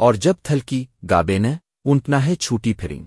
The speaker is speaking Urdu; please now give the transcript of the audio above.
اور جب تھلکی گابے نے اونٹنا ہے چھوٹی پھریں۔